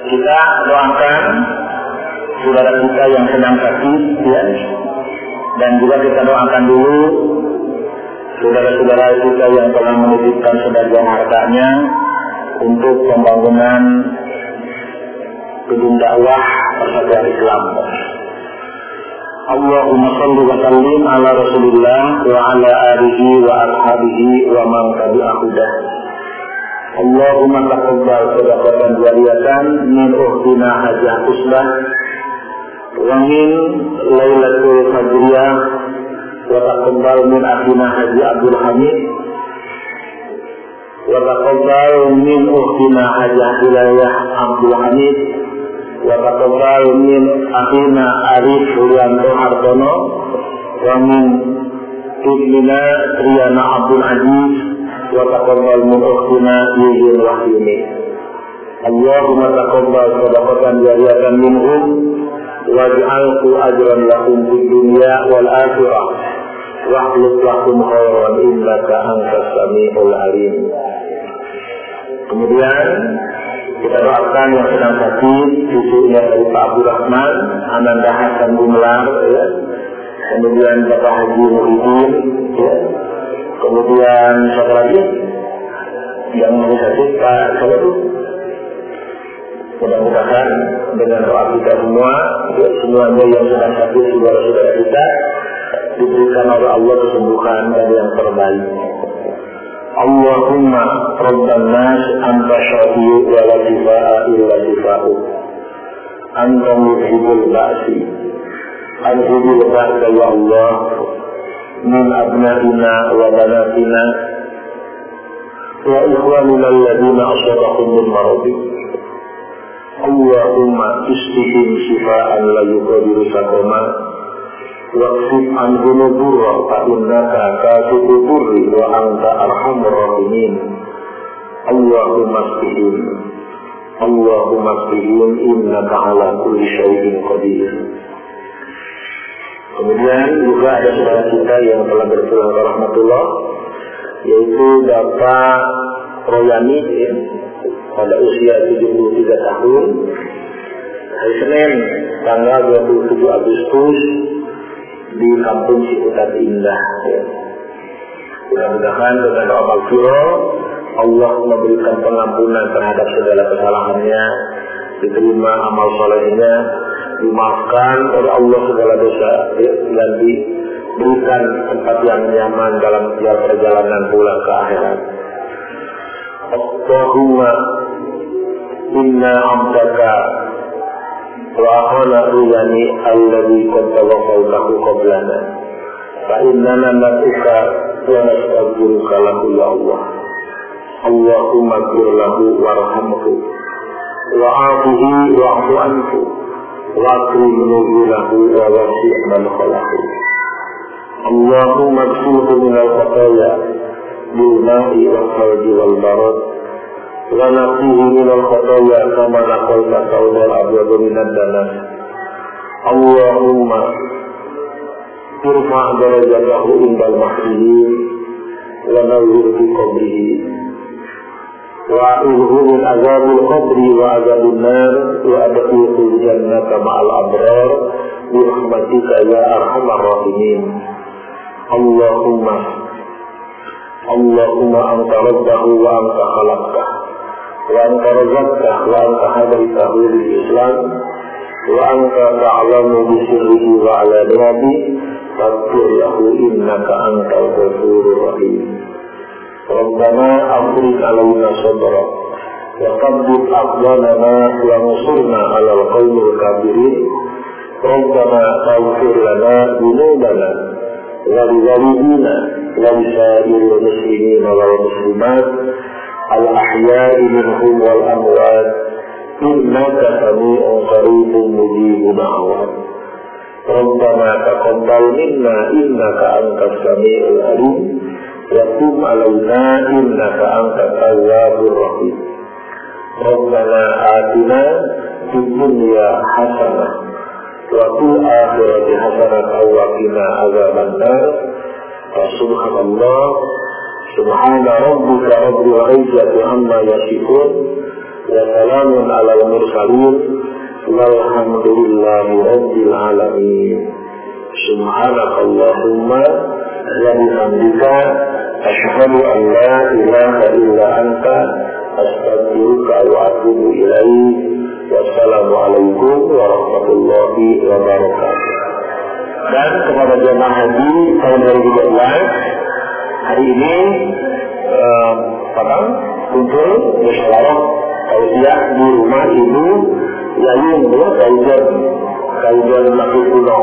kita doakan saudara kita yang sedang sakit ya dan juga kita doakan dulu saudara-saudara kita yang telah menitipkan sebagian hartanya untuk pembangunan gedung dakwah persatuan Islam. Allahumma salli wa sallim ala Rasulillah wa ala alihi wa ashabihi wa man tabi'ahu Allahumma taqabbal sadaqatan jariyatan min ukhtina hajah usbah. Wa min lailatul fajriyah wa min akhina haji Abdul Hamid. Wa min ukhtina hajah Abdul Hamid. Wa min akhina Arif Suryanto Hartono. Wa min Riyana Abdul Aziz وتقبل من أختنا يوجد وحيني اللهم تقبل صدقة جارية منهم واجعله أجرا لهم في الدنيا والآخرة واخلق لهم خيرا إنك أنت السميع العليم Kemudian kita doakan yang sedang sakit, cucunya dari Pak Abdul Rahman, Ananda Hasan Gumelar, ya. kemudian Bapak Haji Muhyiddin, ya. Kemudian satu lagi yang sakit Pak Salatu. Mudah-mudahan dengan doa kita semua, ya, semuanya yang sedang sakit saudara-saudara kita diberikan oleh Allah kesembuhan dan yang terbaik. Allahumma Rabban nas anta syafi'u wa la shifa'a illa shifa'u. Anta muhibul ba'si. Anhibul ba'sa ya Allah. من أبنائنا وبناتنا wa ikhwanina alladhina asabahum min maradi Allahumma istihim shifaan la yuqadiru sakoma Waqsif anhum durra fa innaka kashifu durri wa anta arhamur rahimin Allahumma istihim Allahumma istihim innaka ala kulli syai'in qadir Kemudian juga ada saudara kita yang telah berpulang ke rahmatullah yaitu Bapak Royani ya, pada usia 73 tahun hari Senin tanggal 27 Agustus di kampung Ciputat Indah ya. mudah-mudahan dengan doa Allah memberikan pengampunan terhadap segala kesalahannya diterima amal solehnya dimaafkan oleh Allah segala dosa ya, dan diberikan tempat yang nyaman dalam setiap perjalanan pulang ke akhirat. Allahumma inna amdaka wa akhana ruyani alladhi qad tawaffawtahu qablana. Fa innana natuka wa nastaghfiruka lahu ya Allah. Allahumma gfir lahu warhamhu. Wa'afihi wa'fu anhu wa'krim nuzulahu wa wasi' man khalahu Allahumma gfirhu minal khataya bil ma'i wal khaldi wal barad. Wa naqihi minal khataya kama naqalta sawdal abyadu minad danas. Allahumma irfa' darajatahu indal mahdiyin wa nawwir fi qabrihi وأعوذه من عذاب القبر وعذاب النار وأدخله الجنة مع الأبرار برحمتك يا أرحم الراحمين اللهم اللهم أنت ربه وأنت خلقته وأنت رزقته وأنت هديته للإسلام وأنت تعلم بسره وعلانيته فاغفر له إنك أنت الغفور الرحيم ربنا أفرج علينا صبرا وثبت أقدامنا وانصرنا على القوم الكافرين ربنا اغفر لنا ذنوبنا ولوالدينا ولسائر المسلمين والمسلمات الأحياء منهم والأموات إنك سميع قريب مجيب دعوات ربنا تقبل منا إنك أنت السميع العليم وتب علينا إنك أنت التواب الرحيم ربنا آتنا في الدنيا حسنة وفي الآخرة حسنة وقنا عذاب النار فسبحان الله سبحان ربك رب العزة عما يصفون وسلام على المرسلين والحمد لله رب العالمين سبحانك اللهم وبحمدك أشهد أن لا إله إلا أنت أستغفرك وأتوب إليك والسلام عليكم ورحمة الله وبركاته dan kepada jemaah haji tahun 2012 hari ini eh, apa kumpul musyawarah tausiah di rumah ibu Yayun ya kajian kajian masih kuno